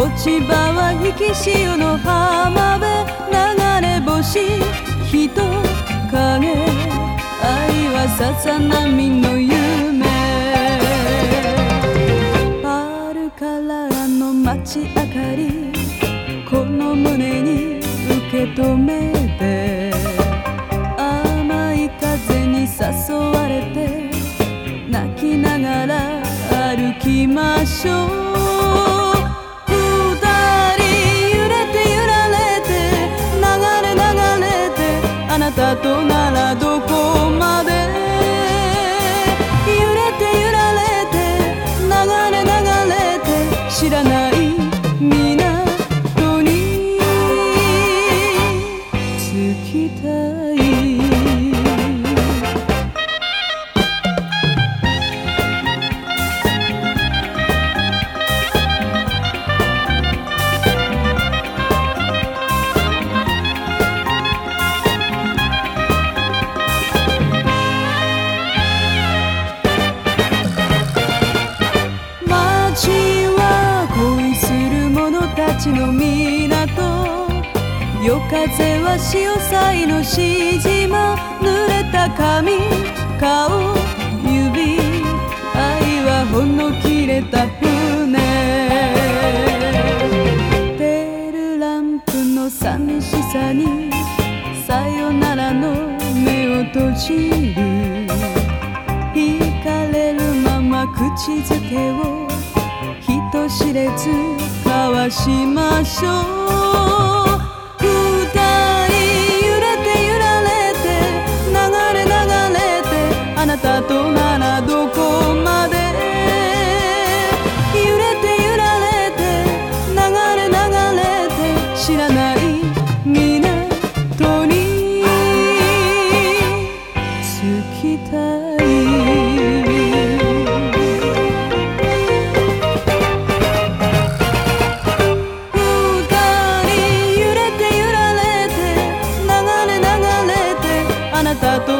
落ち場は引き潮の浜辺流れ星人影愛はささ波の夢パルカラーの街明かりこの胸に受け止めて甘い風に誘われて泣きながら歩きましょうたとの港。夜風は潮騒のしじま濡れた髪。顔。指。愛はほんの切れた船。テールランプの寂しさに。さよならの目を閉じる。惹かれるまま口づけを。人知れず。交わしましょう。canta tu